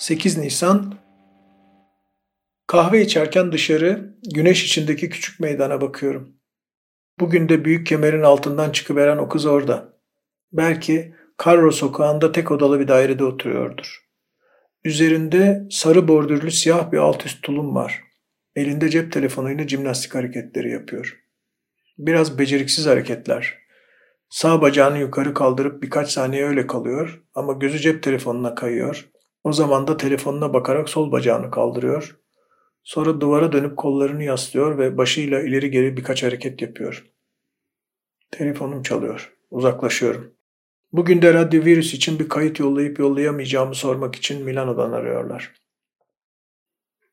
8 Nisan Kahve içerken dışarı güneş içindeki küçük meydana bakıyorum. Bugün de büyük kemerin altından çıkıveren o kız orada. Belki Carro sokağında tek odalı bir dairede oturuyordur. Üzerinde sarı bordürlü siyah bir alt üst tulum var. Elinde cep telefonuyla jimnastik hareketleri yapıyor. Biraz beceriksiz hareketler. Sağ bacağını yukarı kaldırıp birkaç saniye öyle kalıyor ama gözü cep telefonuna kayıyor. O zaman da telefonuna bakarak sol bacağını kaldırıyor. Sonra duvara dönüp kollarını yaslıyor ve başıyla ileri geri birkaç hareket yapıyor. Telefonum çalıyor. Uzaklaşıyorum. Bugün de radyo virüs için bir kayıt yollayıp yollayamayacağımı sormak için Milano'dan arıyorlar.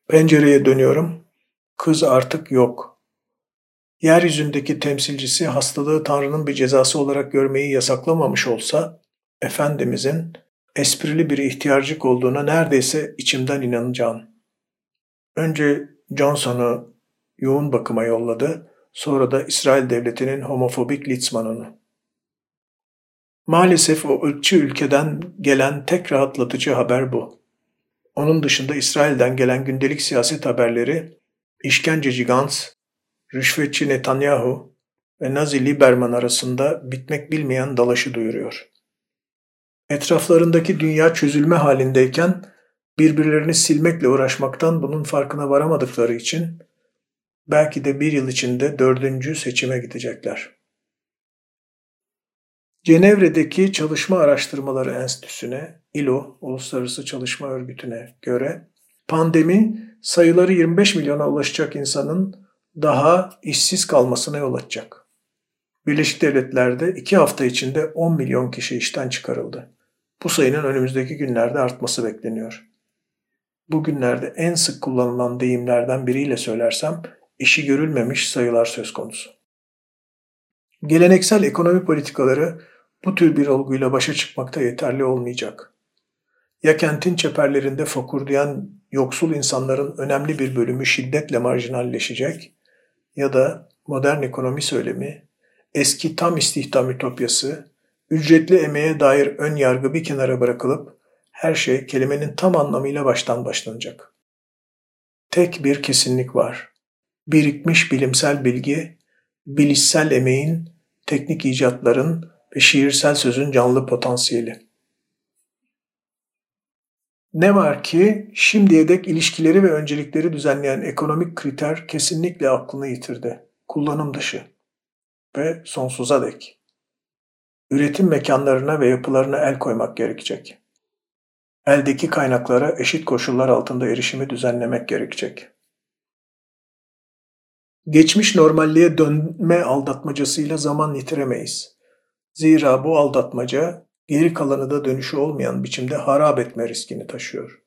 Pencereye dönüyorum. Kız artık yok. Yeryüzündeki temsilcisi hastalığı Tanrı'nın bir cezası olarak görmeyi yasaklamamış olsa, Efendimizin esprili bir ihtiyarcık olduğuna neredeyse içimden inanacağım. Önce Johnson'u yoğun bakıma yolladı, sonra da İsrail devletinin homofobik litzmanını. Maalesef o ırkçı ülkeden gelen tek rahatlatıcı haber bu. Onun dışında İsrail'den gelen gündelik siyaset haberleri işkenceci Gantz, rüşvetçi Netanyahu ve Nazi Lieberman arasında bitmek bilmeyen dalaşı duyuruyor. Etraflarındaki dünya çözülme halindeyken birbirlerini silmekle uğraşmaktan bunun farkına varamadıkları için belki de bir yıl içinde dördüncü seçime gidecekler. Cenevre'deki Çalışma Araştırmaları Enstitüsü'ne, ILO, Uluslararası Çalışma Örgütü'ne göre pandemi sayıları 25 milyona ulaşacak insanın daha işsiz kalmasına yol açacak. Birleşik Devletler'de iki hafta içinde 10 milyon kişi işten çıkarıldı. Bu sayının önümüzdeki günlerde artması bekleniyor. Bugünlerde en sık kullanılan deyimlerden biriyle söylersem işi görülmemiş sayılar söz konusu. Geleneksel ekonomi politikaları bu tür bir olguyla başa çıkmakta yeterli olmayacak. Ya kentin çeperlerinde fokurdayan yoksul insanların önemli bir bölümü şiddetle marjinalleşecek ya da modern ekonomi söylemi, eski tam istihdam ütopyası Ücretli emeğe dair ön yargı bir kenara bırakılıp her şey kelimenin tam anlamıyla baştan başlanacak. Tek bir kesinlik var. Birikmiş bilimsel bilgi, bilişsel emeğin, teknik icatların ve şiirsel sözün canlı potansiyeli. Ne var ki şimdiye dek ilişkileri ve öncelikleri düzenleyen ekonomik kriter kesinlikle aklını yitirdi. Kullanım dışı ve sonsuza dek üretim mekanlarına ve yapılarına el koymak gerekecek. Eldeki kaynaklara eşit koşullar altında erişimi düzenlemek gerekecek. Geçmiş normalliğe dönme aldatmacasıyla zaman yitiremeyiz. Zira bu aldatmaca geri kalanı da dönüşü olmayan biçimde harap etme riskini taşıyor.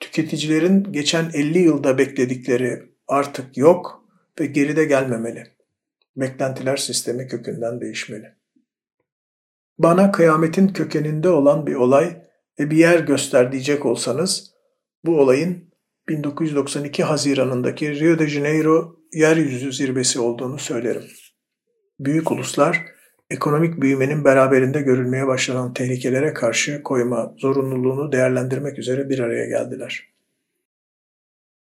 Tüketicilerin geçen 50 yılda bekledikleri artık yok ve geride gelmemeli. Beklentiler sistemi kökünden değişmeli. Bana kıyametin kökeninde olan bir olay ve bir yer göster diyecek olsanız bu olayın 1992 Haziran'ındaki Rio de Janeiro yeryüzü zirvesi olduğunu söylerim. Büyük uluslar ekonomik büyümenin beraberinde görülmeye başlanan tehlikelere karşı koyma zorunluluğunu değerlendirmek üzere bir araya geldiler.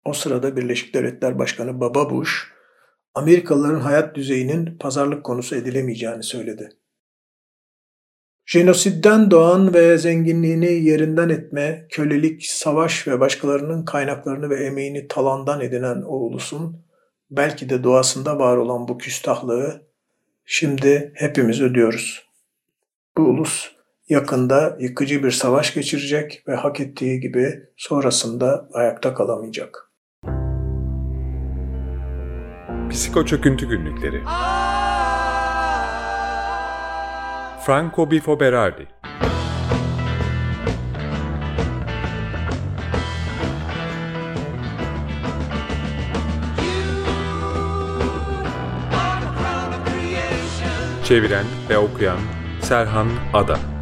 O sırada Birleşik Devletler Başkanı Baba Bush, Amerikalıların hayat düzeyinin pazarlık konusu edilemeyeceğini söyledi. Jenositten doğan ve zenginliğini yerinden etme, kölelik, savaş ve başkalarının kaynaklarını ve emeğini talandan edinen o ulusun belki de doğasında var olan bu küstahlığı şimdi hepimiz ödüyoruz. Bu ulus yakında yıkıcı bir savaş geçirecek ve hak ettiği gibi sonrasında ayakta kalamayacak. Psiko Çöküntü Günlükleri Franco Bifo Berardi Çeviren ve okuyan Serhan Ada.